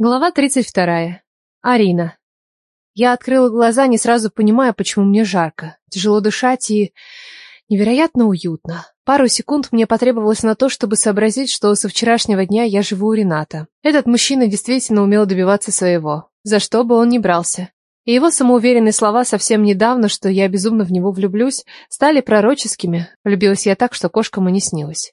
Глава 32. Арина. Я открыла глаза, не сразу понимая, почему мне жарко. Тяжело дышать и невероятно уютно. Пару секунд мне потребовалось на то, чтобы сообразить, что со вчерашнего дня я живу у Рената. Этот мужчина действительно умел добиваться своего, за что бы он ни брался. И его самоуверенные слова совсем недавно, что я безумно в него влюблюсь, стали пророческими. Влюбилась я так, что кошкам и не снилось.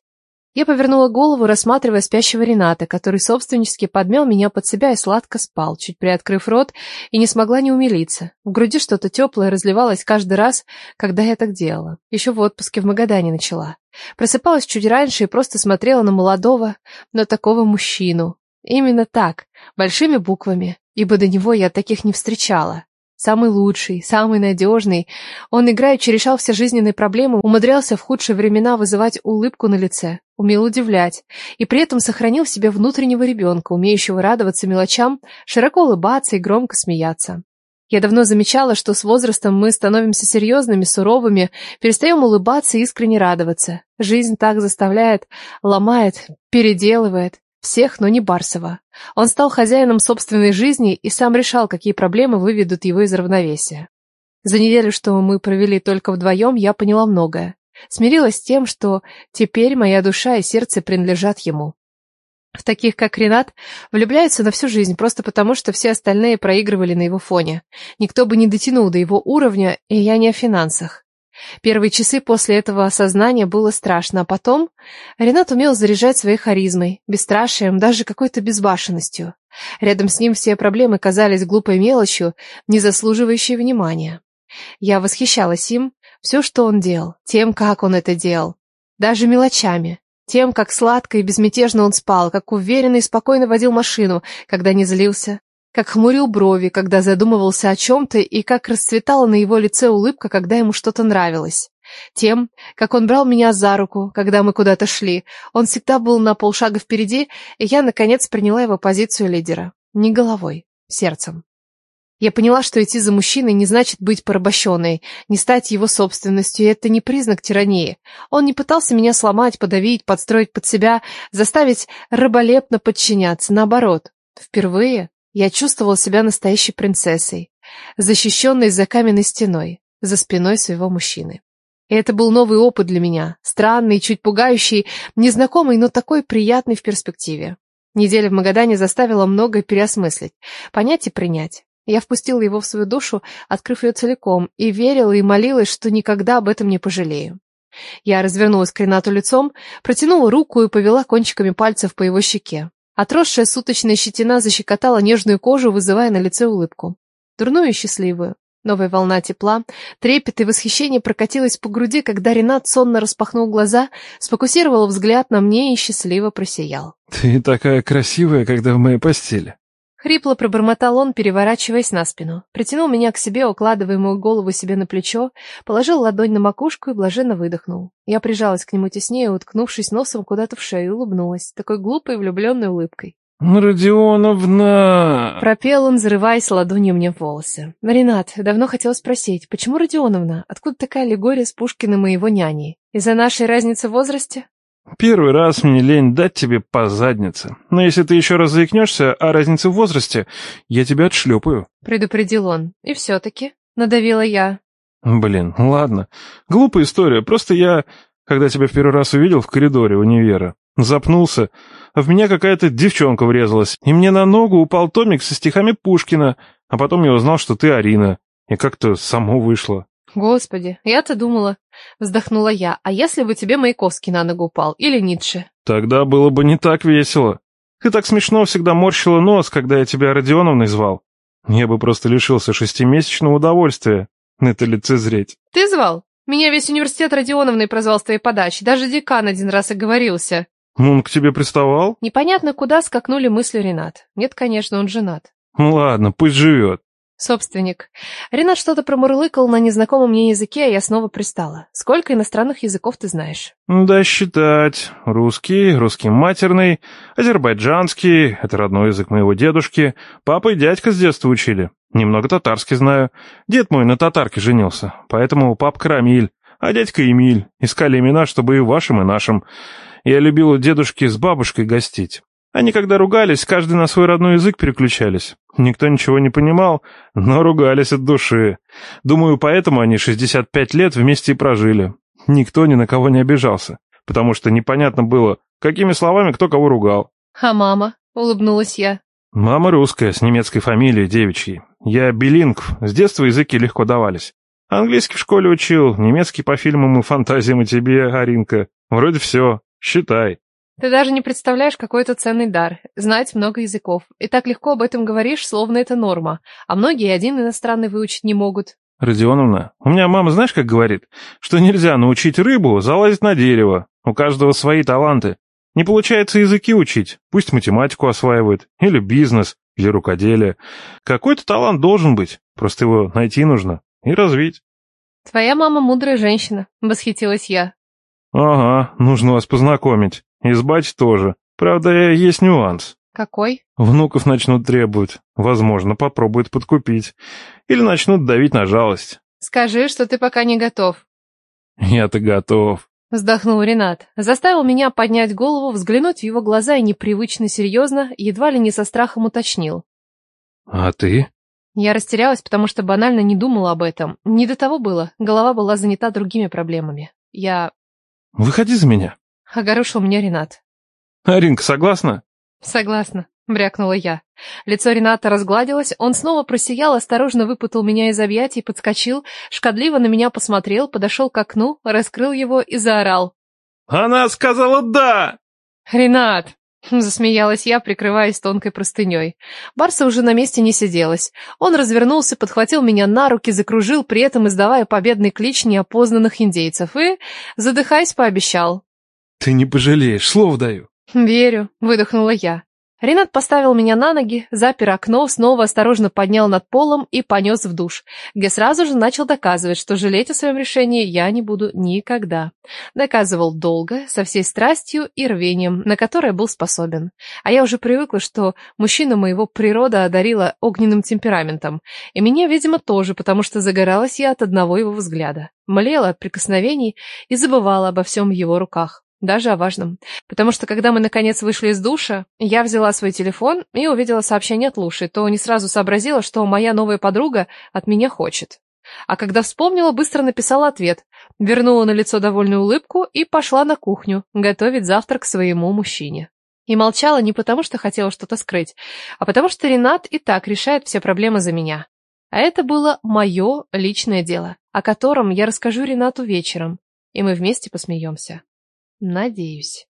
Я повернула голову, рассматривая спящего Рената, который собственнически подмел меня под себя и сладко спал, чуть приоткрыв рот, и не смогла не умилиться. В груди что-то теплое разливалось каждый раз, когда я так делала. Еще в отпуске в Магадане начала. Просыпалась чуть раньше и просто смотрела на молодого, но такого мужчину. Именно так, большими буквами, ибо до него я таких не встречала. Самый лучший, самый надежный. Он играючи решал все жизненные проблемы, умудрялся в худшие времена вызывать улыбку на лице, умел удивлять, и при этом сохранил в себе внутреннего ребенка, умеющего радоваться мелочам, широко улыбаться и громко смеяться. Я давно замечала, что с возрастом мы становимся серьезными, суровыми, перестаем улыбаться и искренне радоваться. Жизнь так заставляет, ломает, переделывает. Всех, но не Барсова. Он стал хозяином собственной жизни и сам решал, какие проблемы выведут его из равновесия. За неделю, что мы провели только вдвоем, я поняла многое. Смирилась с тем, что теперь моя душа и сердце принадлежат ему. В таких, как Ренат, влюбляются на всю жизнь, просто потому, что все остальные проигрывали на его фоне. Никто бы не дотянул до его уровня, и я не о финансах. Первые часы после этого осознания было страшно, а потом Ренат умел заряжать своей харизмой, бесстрашием, даже какой-то безбашенностью. Рядом с ним все проблемы казались глупой мелочью, не заслуживающей внимания. Я восхищалась им, все, что он делал, тем, как он это делал, даже мелочами, тем, как сладко и безмятежно он спал, как уверенно и спокойно водил машину, когда не злился, как хмурил брови, когда задумывался о чем-то, и как расцветала на его лице улыбка, когда ему что-то нравилось. Тем, как он брал меня за руку, когда мы куда-то шли, он всегда был на полшага впереди, и я, наконец, приняла его позицию лидера. Не головой, сердцем. Я поняла, что идти за мужчиной не значит быть порабощенной, не стать его собственностью, и это не признак тирании. Он не пытался меня сломать, подавить, подстроить под себя, заставить раболепно подчиняться, наоборот. Впервые я чувствовала себя настоящей принцессой, защищенной за каменной стеной, за спиной своего мужчины. И это был новый опыт для меня, странный, чуть пугающий, незнакомый, но такой приятный в перспективе. Неделя в Магадане заставила многое переосмыслить, понять и принять. Я впустила его в свою душу, открыв ее целиком, и верила и молилась, что никогда об этом не пожалею. Я развернулась к Ренату лицом, протянула руку и повела кончиками пальцев по его щеке. Отросшая суточная щетина защекотала нежную кожу, вызывая на лице улыбку. Дурную и счастливую. Новая волна тепла, трепет и восхищение прокатилась по груди, когда Ренат сонно распахнул глаза, сфокусировал взгляд на мне и счастливо просиял. «Ты такая красивая, когда в моей постели». Хрипло пробормотал он, переворачиваясь на спину. Притянул меня к себе, укладывая мою голову себе на плечо, положил ладонь на макушку и блаженно выдохнул. Я прижалась к нему теснее, уткнувшись носом куда-то в шею, и улыбнулась, такой глупой влюбленной улыбкой. «Родионовна!» Пропел он, взрываясь ладонью мне в волосы. «Ренат, давно хотела спросить, почему Родионовна? Откуда такая аллегория с Пушкиным и его няней? Из-за нашей разницы в возрасте?» Первый раз мне лень дать тебе по заднице. Но если ты еще раз заикнешься о разнице в возрасте, я тебя отшлепаю. Предупредил он. И все-таки. Надавила я. Блин, ладно. Глупая история. Просто я, когда тебя в первый раз увидел в коридоре универа, запнулся, а в меня какая-то девчонка врезалась, и мне на ногу упал томик со стихами Пушкина, а потом я узнал, что ты Арина, и как-то само вышло. Господи, я-то думала, вздохнула я, а если бы тебе Маяковский на ногу упал или Ницше? Тогда было бы не так весело. Ты так смешно всегда морщила нос, когда я тебя Родионовной звал. Я бы просто лишился шестимесячного удовольствия на это лицезреть. Ты звал? Меня весь университет Родионовной прозвал с твоей подачи, даже декан один раз оговорился. Он к тебе приставал? Непонятно, куда скакнули мысли Ренат. Нет, конечно, он женат. Ладно, пусть живет. Собственник. Ренат что-то промурлыкал на незнакомом мне языке, а я снова пристала. Сколько иностранных языков ты знаешь? Да считать. Русский, русский матерный, азербайджанский, это родной язык моего дедушки, папа и дядька с детства учили. Немного татарский знаю. Дед мой на татарке женился, поэтому папка Рамиль, а дядька Эмиль. Искали имена, чтобы и вашим, и нашим. Я любил у дедушки с бабушкой гостить. Они когда ругались, каждый на свой родной язык переключались. Никто ничего не понимал, но ругались от души. Думаю, поэтому они 65 лет вместе и прожили. Никто ни на кого не обижался, потому что непонятно было, какими словами кто кого ругал. «А мама?» — улыбнулась я. Мама русская, с немецкой фамилией, девичьей. Я билингв, с детства языки легко давались. Английский в школе учил, немецкий по фильмам и фантазиям и тебе, Аринка. Вроде все. Считай. Ты даже не представляешь, какой это ценный дар — знать много языков. И так легко об этом говоришь, словно это норма. А многие один иностранный выучить не могут. Родионовна, у меня мама знаешь, как говорит? Что нельзя научить рыбу залазить на дерево. У каждого свои таланты. Не получается языки учить, пусть математику осваивает, или бизнес, или рукоделие. Какой-то талант должен быть, просто его найти нужно и развить. Твоя мама мудрая женщина, восхитилась я. Ага, нужно вас познакомить. И с бать тоже. Правда, есть нюанс. Какой? Внуков начнут требовать. Возможно, попробуют подкупить. Или начнут давить на жалость. Скажи, что ты пока не готов. Я-то готов. Вздохнул Ренат. Заставил меня поднять голову, взглянуть в его глаза и непривычно серьезно, едва ли не со страхом уточнил. А ты? Я растерялась, потому что банально не думала об этом. Не до того было. Голова была занята другими проблемами. Я... Выходи за меня. Огорошил меня Ренат. Аринка, согласна? Согласна. — брякнула я. Лицо Рената разгладилось, он снова просиял, осторожно выпутал меня из объятий, подскочил, шкодливо на меня посмотрел, подошел к окну, раскрыл его и заорал. «Она сказала «да»!» «Ренат!» — засмеялась я, прикрываясь тонкой простыней. Барса уже на месте не сиделась. Он развернулся, подхватил меня на руки, закружил, при этом издавая победный клич неопознанных индейцев, и, задыхаясь, пообещал. «Ты не пожалеешь, слово даю!» «Верю», — выдохнула я. Ренат поставил меня на ноги, запер окно, снова осторожно поднял над полом и понес в душ, где сразу же начал доказывать, что жалеть о своем решении я не буду никогда. Доказывал долго, со всей страстью и рвением, на которое был способен. А я уже привыкла, что мужчина моего природа одарила огненным темпераментом. И меня, видимо, тоже, потому что загоралась я от одного его взгляда. Млела от прикосновений и забывала обо всем в его руках. Даже о важном. Потому что, когда мы наконец вышли из душа, я взяла свой телефон и увидела сообщение от Луши, то не сразу сообразила, что моя новая подруга от меня хочет. А когда вспомнила, быстро написала ответ, вернула на лицо довольную улыбку и пошла на кухню готовить завтрак своему мужчине. И молчала не потому, что хотела что-то скрыть, а потому что Ренат и так решает все проблемы за меня. А это было мое личное дело, о котором я расскажу Ренату вечером, и мы вместе посмеемся. Надеюсь.